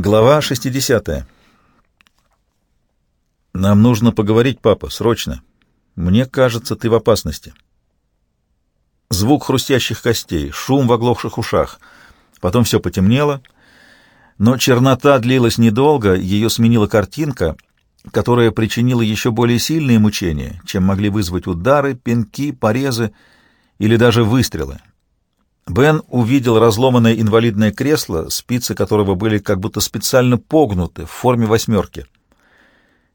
Глава 60. Нам нужно поговорить, папа, срочно. Мне кажется, ты в опасности. Звук хрустящих костей, шум в оглохших ушах. Потом все потемнело, но чернота длилась недолго, ее сменила картинка, которая причинила еще более сильные мучения, чем могли вызвать удары, пинки, порезы или даже выстрелы. Бен увидел разломанное инвалидное кресло, спицы которого были как будто специально погнуты в форме восьмерки.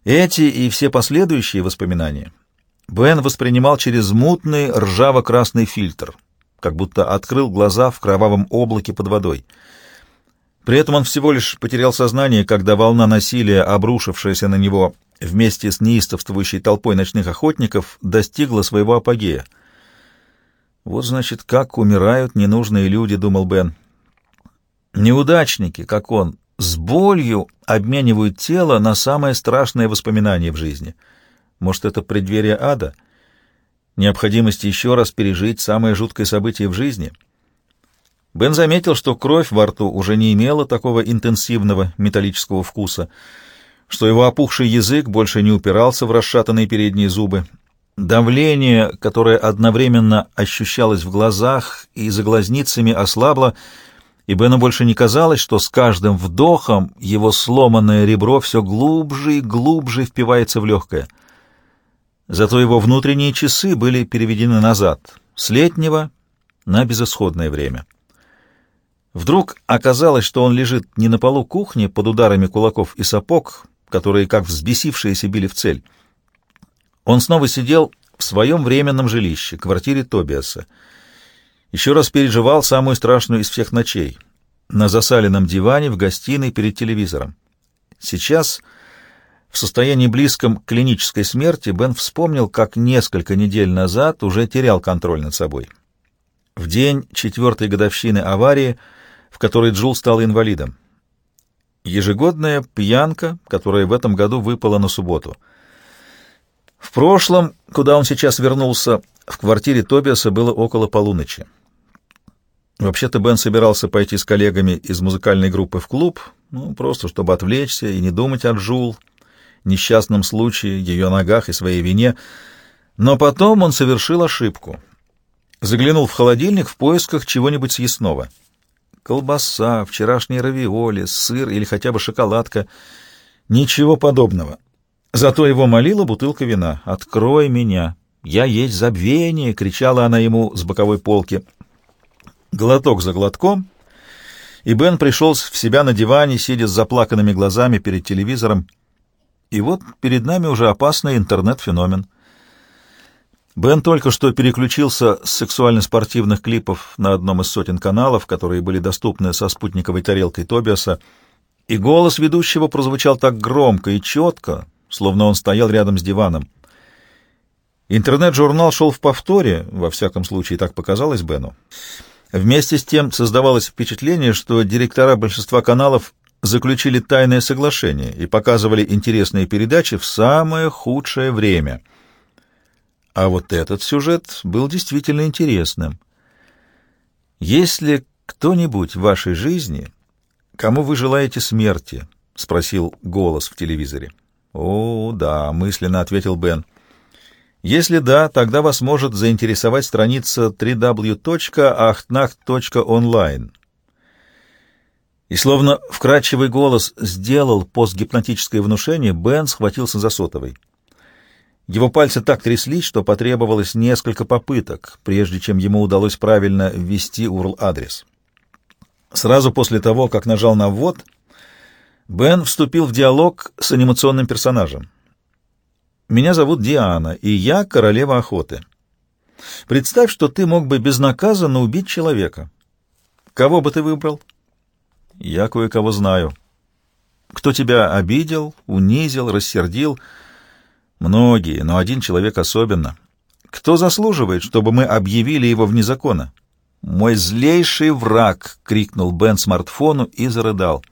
Эти и все последующие воспоминания Бен воспринимал через мутный ржаво-красный фильтр, как будто открыл глаза в кровавом облаке под водой. При этом он всего лишь потерял сознание, когда волна насилия, обрушившаяся на него вместе с неистовствующей толпой ночных охотников, достигла своего апогея — вот, значит, как умирают ненужные люди, думал Бен. Неудачники, как он, с болью обменивают тело на самое страшное воспоминание в жизни. Может, это преддверие ада? Необходимость еще раз пережить самое жуткое событие в жизни? Бен заметил, что кровь во рту уже не имела такого интенсивного металлического вкуса, что его опухший язык больше не упирался в расшатанные передние зубы, Давление, которое одновременно ощущалось в глазах и за глазницами, ослабло, и Бену больше не казалось, что с каждым вдохом его сломанное ребро все глубже и глубже впивается в легкое. Зато его внутренние часы были переведены назад, с летнего на безысходное время. Вдруг оказалось, что он лежит не на полу кухни под ударами кулаков и сапог, которые, как взбесившиеся, били в цель, он снова сидел в своем временном жилище, квартире Тобиаса. Еще раз переживал самую страшную из всех ночей. На засаленном диване в гостиной перед телевизором. Сейчас, в состоянии близком к клинической смерти, Бен вспомнил, как несколько недель назад уже терял контроль над собой. В день четвертой годовщины аварии, в которой Джул стал инвалидом. Ежегодная пьянка, которая в этом году выпала на субботу — в прошлом, куда он сейчас вернулся, в квартире Тобиаса было около полуночи. Вообще-то Бен собирался пойти с коллегами из музыкальной группы в клуб, ну, просто чтобы отвлечься и не думать о Джул, несчастном случае, ее ногах и своей вине. Но потом он совершил ошибку. Заглянул в холодильник в поисках чего-нибудь съестного. Колбаса, вчерашние равиоли, сыр или хотя бы шоколадка. Ничего подобного. Зато его молила бутылка вина. «Открой меня! Я есть забвение!» — кричала она ему с боковой полки. Глоток за глотком, и Бен пришел в себя на диване, сидя с заплаканными глазами перед телевизором. И вот перед нами уже опасный интернет-феномен. Бен только что переключился с сексуально-спортивных клипов на одном из сотен каналов, которые были доступны со спутниковой тарелкой Тобиаса, и голос ведущего прозвучал так громко и четко, словно он стоял рядом с диваном. Интернет-журнал шел в повторе, во всяком случае так показалось Бену. Вместе с тем создавалось впечатление, что директора большинства каналов заключили тайное соглашение и показывали интересные передачи в самое худшее время. А вот этот сюжет был действительно интересным. «Есть кто-нибудь в вашей жизни, кому вы желаете смерти?» — спросил голос в телевизоре. «О, да», — мысленно ответил Бен. «Если да, тогда вас может заинтересовать страница www.achtnacht.online». И словно вкрадчивый голос сделал постгипнотическое внушение, Бен схватился за сотовый. Его пальцы так тряслись, что потребовалось несколько попыток, прежде чем ему удалось правильно ввести URL-адрес. Сразу после того, как нажал на «ввод», Бен вступил в диалог с анимационным персонажем. «Меня зовут Диана, и я королева охоты. Представь, что ты мог бы безнаказанно убить человека. Кого бы ты выбрал?» «Я кое-кого знаю. Кто тебя обидел, унизил, рассердил?» «Многие, но один человек особенно. Кто заслуживает, чтобы мы объявили его вне закона?» «Мой злейший враг!» — крикнул Бен смартфону и зарыдал.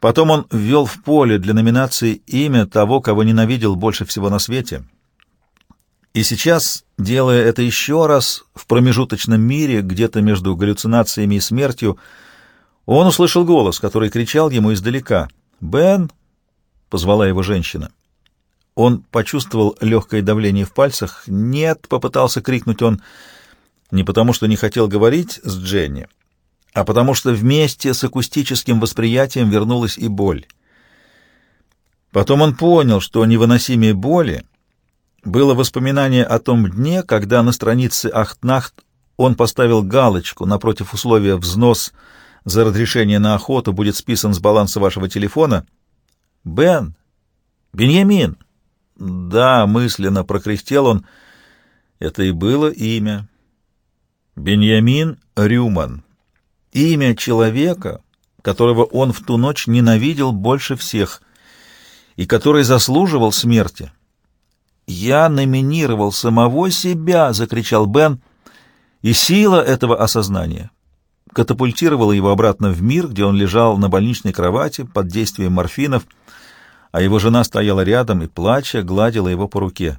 Потом он ввел в поле для номинации имя того, кого ненавидел больше всего на свете. И сейчас, делая это еще раз в промежуточном мире, где-то между галлюцинациями и смертью, Он услышал голос, который кричал ему издалека. «Бен!» — позвала его женщина. Он почувствовал легкое давление в пальцах. «Нет!» — попытался крикнуть он. Не потому, что не хотел говорить с Дженни, а потому что вместе с акустическим восприятием вернулась и боль. Потом он понял, что невыносимее боли было воспоминание о том дне, когда на странице Ахтнахт он поставил галочку напротив условия «взнос за разрешение на охоту будет списан с баланса вашего телефона». «Бен! Беньямин!» «Да», — мысленно прокряхтел он. Это и было имя. Беньямин Рюман. Имя человека, которого он в ту ночь ненавидел больше всех и который заслуживал смерти. «Я номинировал самого себя!» — закричал Бен, и сила этого осознания катапультировала его обратно в мир, где он лежал на больничной кровати под действием морфинов, а его жена стояла рядом и, плача, гладила его по руке.